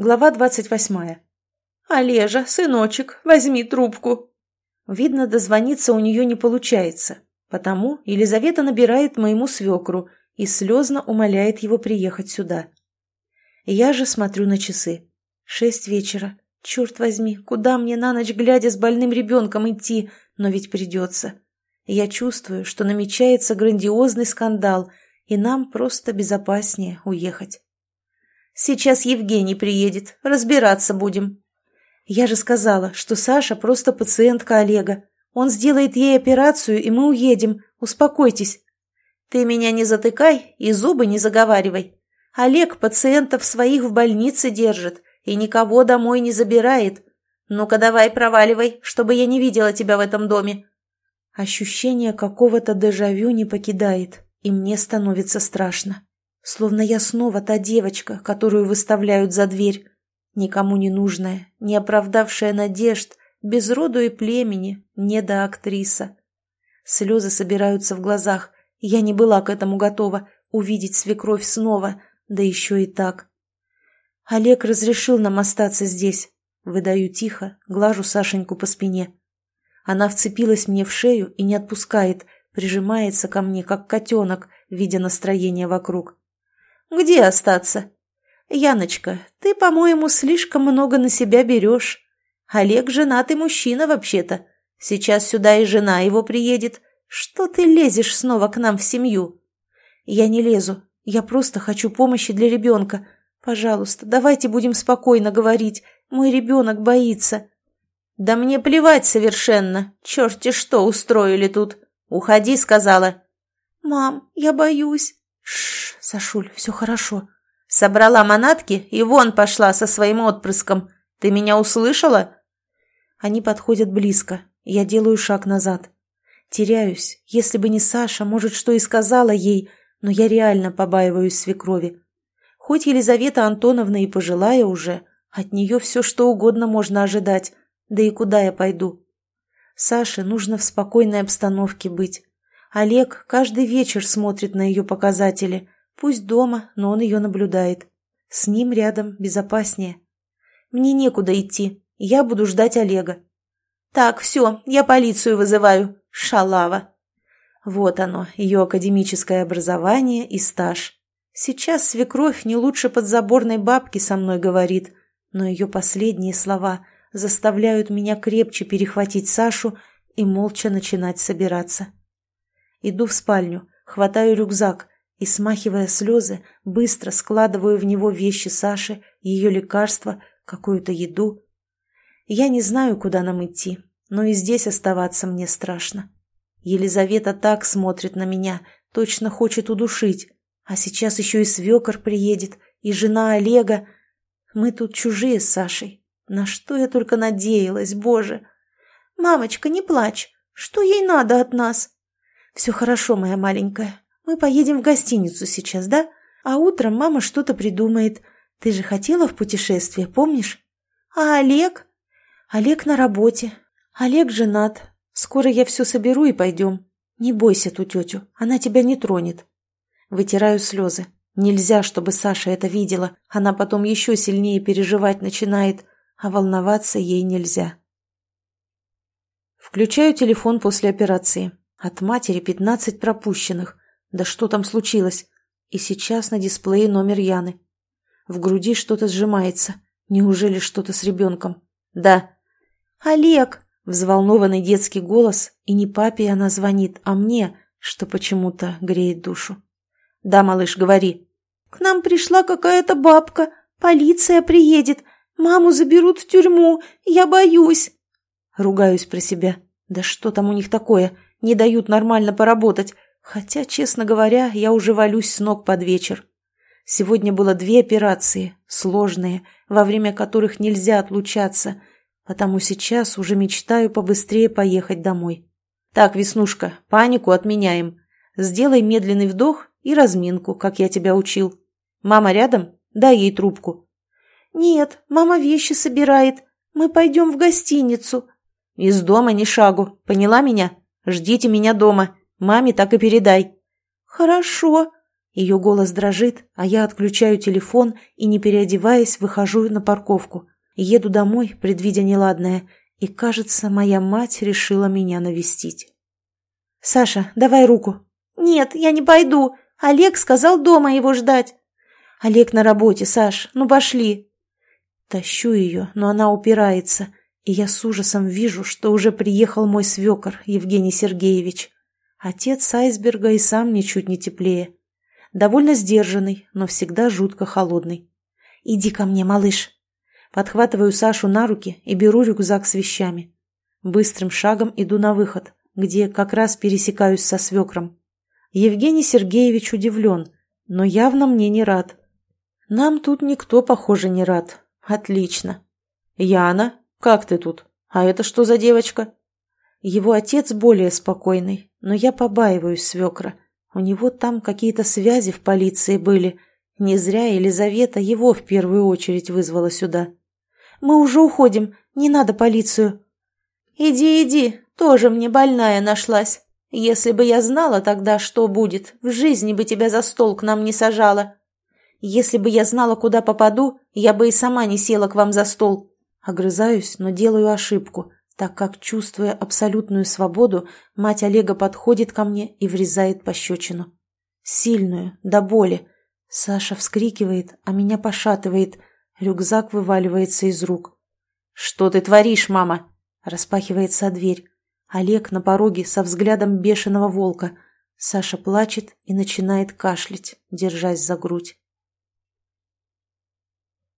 Глава двадцать восьмая. «Олежа, сыночек, возьми трубку!» Видно, дозвониться у нее не получается, потому Елизавета набирает моему свекру и слезно умоляет его приехать сюда. Я же смотрю на часы. Шесть вечера. Черт возьми, куда мне на ночь глядя с больным ребенком идти, но ведь придется. Я чувствую, что намечается грандиозный скандал, и нам просто безопаснее уехать. Сейчас Евгений приедет, разбираться будем. Я же сказала, что Саша просто пациентка Олега. Он сделает ей операцию, и мы уедем. Успокойтесь. Ты меня не затыкай и зубы не заговаривай. Олег пациентов своих в больнице держит и никого домой не забирает. Ну-ка давай проваливай, чтобы я не видела тебя в этом доме. Ощущение какого-то дежавю не покидает, и мне становится страшно. Словно я снова та девочка, которую выставляют за дверь. Никому не нужная, не оправдавшая надежд, без роду и племени, не до актриса. Слезы собираются в глазах. Я не была к этому готова, увидеть свекровь снова, да еще и так. Олег разрешил нам остаться здесь. Выдаю тихо, глажу Сашеньку по спине. Она вцепилась мне в шею и не отпускает, прижимается ко мне, как котенок, видя настроение вокруг. «Где остаться?» «Яночка, ты, по-моему, слишком много на себя берешь. Олег женатый мужчина вообще-то. Сейчас сюда и жена его приедет. Что ты лезешь снова к нам в семью?» «Я не лезу. Я просто хочу помощи для ребенка. Пожалуйста, давайте будем спокойно говорить. Мой ребенок боится». «Да мне плевать совершенно. Черти что устроили тут. Уходи», — сказала. «Мам, я боюсь». «Шш, Сашуль, все хорошо». Собрала манатки и вон пошла со своим отпрыском. Ты меня услышала?» Они подходят близко. Я делаю шаг назад. Теряюсь. Если бы не Саша, может, что и сказала ей, но я реально побаиваюсь свекрови. Хоть Елизавета Антоновна и пожилая уже, от нее все что угодно можно ожидать. Да и куда я пойду? Саше нужно в спокойной обстановке быть. Олег каждый вечер смотрит на ее показатели. Пусть дома, но он ее наблюдает. С ним рядом безопаснее. Мне некуда идти. Я буду ждать Олега. Так, все, я полицию вызываю. Шалава. Вот оно, ее академическое образование и стаж. Сейчас свекровь не лучше подзаборной бабки со мной говорит, но ее последние слова заставляют меня крепче перехватить Сашу и молча начинать собираться. Иду в спальню, хватаю рюкзак и, смахивая слезы, быстро складываю в него вещи Саши, ее лекарства, какую-то еду. Я не знаю, куда нам идти, но и здесь оставаться мне страшно. Елизавета так смотрит на меня, точно хочет удушить, а сейчас еще и свекор приедет, и жена Олега. Мы тут чужие с Сашей. На что я только надеялась, боже! Мамочка, не плачь! Что ей надо от нас? «Все хорошо, моя маленькая. Мы поедем в гостиницу сейчас, да? А утром мама что-то придумает. Ты же хотела в путешествие, помнишь? А Олег? Олег на работе. Олег женат. Скоро я все соберу и пойдем. Не бойся ту тетю, она тебя не тронет. Вытираю слезы. Нельзя, чтобы Саша это видела. Она потом еще сильнее переживать начинает, а волноваться ей нельзя. Включаю телефон после операции. От матери пятнадцать пропущенных. Да что там случилось? И сейчас на дисплее номер Яны. В груди что-то сжимается. Неужели что-то с ребенком? Да. «Олег!» — взволнованный детский голос. И не папе она звонит, а мне, что почему-то греет душу. «Да, малыш, говори». «К нам пришла какая-то бабка. Полиция приедет. Маму заберут в тюрьму. Я боюсь». Ругаюсь про себя. «Да что там у них такое? не дают нормально поработать, хотя, честно говоря, я уже валюсь с ног под вечер. Сегодня было две операции, сложные, во время которых нельзя отлучаться, потому сейчас уже мечтаю побыстрее поехать домой. Так, Веснушка, панику отменяем. Сделай медленный вдох и разминку, как я тебя учил. Мама рядом? Дай ей трубку. Нет, мама вещи собирает. Мы пойдем в гостиницу. Из дома ни шагу, поняла меня? Ждите меня дома. Маме так и передай». «Хорошо». Ее голос дрожит, а я отключаю телефон и, не переодеваясь, выхожу на парковку. Еду домой, предвидя неладное, и, кажется, моя мать решила меня навестить. «Саша, давай руку». «Нет, я не пойду. Олег сказал дома его ждать». «Олег на работе, Саш, ну пошли». Тащу ее, но она упирается, и я с ужасом вижу, что уже приехал мой свекор, Евгений Сергеевич. Отец айсберга и сам ничуть не теплее. Довольно сдержанный, но всегда жутко холодный. «Иди ко мне, малыш». Подхватываю Сашу на руки и беру рюкзак с вещами. Быстрым шагом иду на выход, где как раз пересекаюсь со свекром. Евгений Сергеевич удивлен, но явно мне не рад. Нам тут никто, похоже, не рад. Отлично. Яна, как ты тут? А это что за девочка? Его отец более спокойный, но я побаиваюсь свекра. У него там какие-то связи в полиции были. Не зря Елизавета его в первую очередь вызвала сюда. «Мы уже уходим, не надо полицию». «Иди, иди, тоже мне больная нашлась. Если бы я знала тогда, что будет, в жизни бы тебя за стол к нам не сажала. Если бы я знала, куда попаду, я бы и сама не села к вам за стол». Огрызаюсь, но делаю ошибку так как, чувствуя абсолютную свободу, мать Олега подходит ко мне и врезает пощечину. Сильную, до боли. Саша вскрикивает, а меня пошатывает. Рюкзак вываливается из рук. «Что ты творишь, мама?» Распахивается дверь. Олег на пороге со взглядом бешеного волка. Саша плачет и начинает кашлять, держась за грудь.